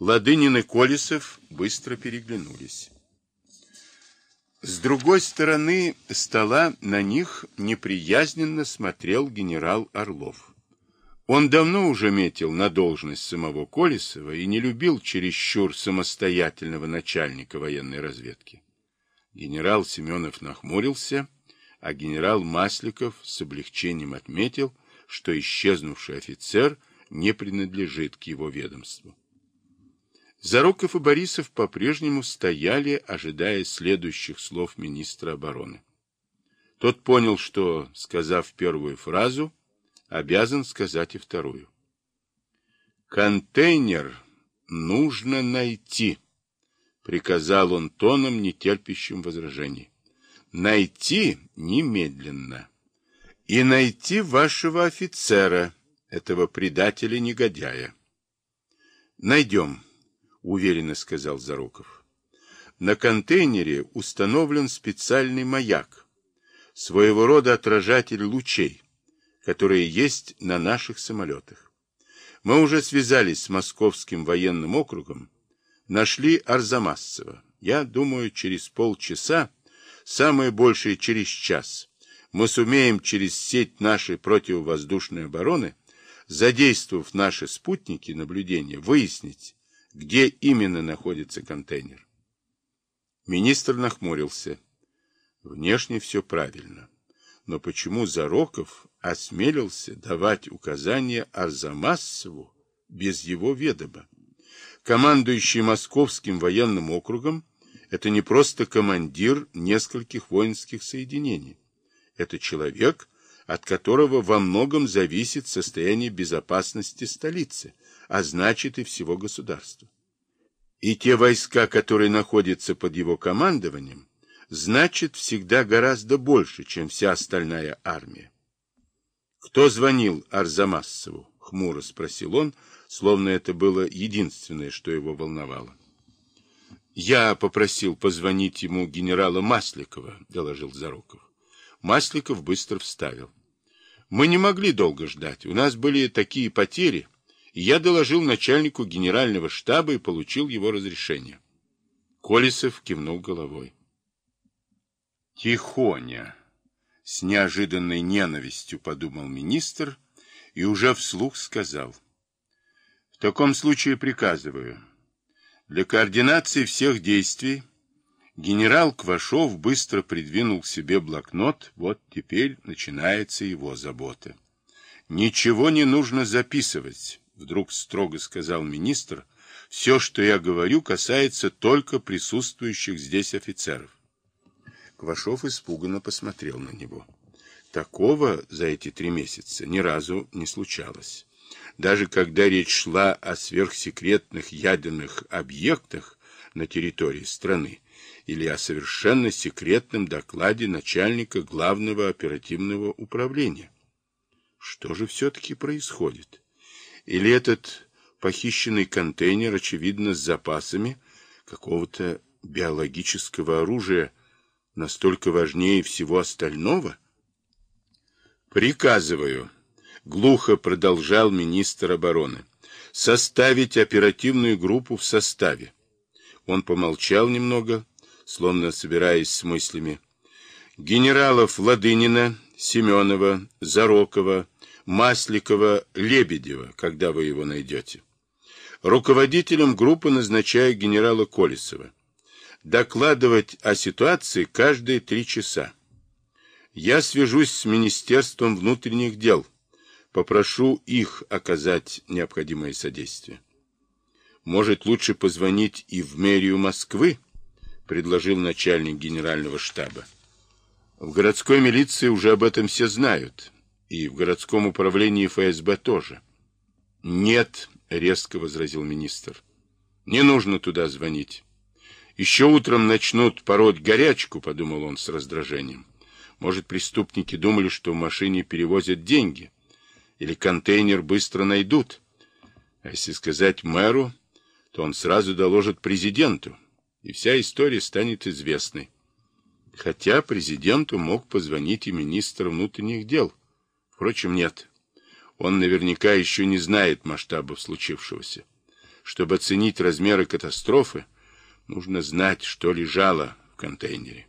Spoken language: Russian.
Ладынин и Колесов быстро переглянулись. С другой стороны стола на них неприязненно смотрел генерал Орлов. Он давно уже метил на должность самого Колесова и не любил чересчур самостоятельного начальника военной разведки. Генерал Семенов нахмурился, а генерал Масликов с облегчением отметил, что исчезнувший офицер не принадлежит к его ведомству. Зароков и Борисов по-прежнему стояли, ожидая следующих слов министра обороны. Тот понял, что, сказав первую фразу, обязан сказать и вторую. «Контейнер нужно найти», — приказал он тоном, нетерпящим возражений. «Найти немедленно. И найти вашего офицера, этого предателя-негодяя. Найдем», — уверенно сказал Зароков. На контейнере установлен специальный маяк, своего рода отражатель лучей которые есть на наших самолетах. Мы уже связались с Московским военным округом, нашли Арзамасцева. Я думаю, через полчаса, самое большее через час, мы сумеем через сеть нашей противовоздушной обороны, задействовав наши спутники наблюдения, выяснить, где именно находится контейнер. Министр нахмурился. Внешне все правильно. Но почему Зароков осмелился давать указания Арзамасову без его ведома? Командующий Московским военным округом – это не просто командир нескольких воинских соединений. Это человек, от которого во многом зависит состояние безопасности столицы, а значит и всего государства. И те войска, которые находятся под его командованием, значит всегда гораздо больше, чем вся остальная армия. «Кто звонил Арзамасцеву?» — хмуро спросил он, словно это было единственное, что его волновало. «Я попросил позвонить ему генерала Масликова», — доложил Зароков. Масликов быстро вставил. «Мы не могли долго ждать. У нас были такие потери, и я доложил начальнику генерального штаба и получил его разрешение». Колесов кивнул головой. Тихоня! С неожиданной ненавистью подумал министр и уже вслух сказал. В таком случае приказываю. Для координации всех действий генерал Квашов быстро придвинул к себе блокнот. Вот теперь начинается его забота. Ничего не нужно записывать, вдруг строго сказал министр. Все, что я говорю, касается только присутствующих здесь офицеров. Квашов испуганно посмотрел на него. Такого за эти три месяца ни разу не случалось. Даже когда речь шла о сверхсекретных ядерных объектах на территории страны или о совершенно секретном докладе начальника главного оперативного управления. Что же все-таки происходит? Или этот похищенный контейнер, очевидно, с запасами какого-то биологического оружия, настолько важнее всего остального? Приказываю, глухо продолжал министр обороны, составить оперативную группу в составе. Он помолчал немного, словно собираясь с мыслями. Генералов Ладынина, Семенова, Зарокова, Масликова, Лебедева, когда вы его найдете. Руководителем группы назначаю генерала Колесова докладывать о ситуации каждые три часа. Я свяжусь с Министерством внутренних дел, попрошу их оказать необходимое содействие. Может, лучше позвонить и в мэрию Москвы, предложил начальник генерального штаба. В городской милиции уже об этом все знают, и в городском управлении ФСБ тоже. Нет, резко возразил министр. Не нужно туда звонить. Еще утром начнут пороть горячку, подумал он с раздражением. Может, преступники думали, что в машине перевозят деньги, или контейнер быстро найдут. А если сказать мэру, то он сразу доложит президенту, и вся история станет известной. Хотя президенту мог позвонить и министр внутренних дел. Впрочем, нет. Он наверняка еще не знает масштабов случившегося. Чтобы оценить размеры катастрофы, нужно знать, что лежало в контейнере.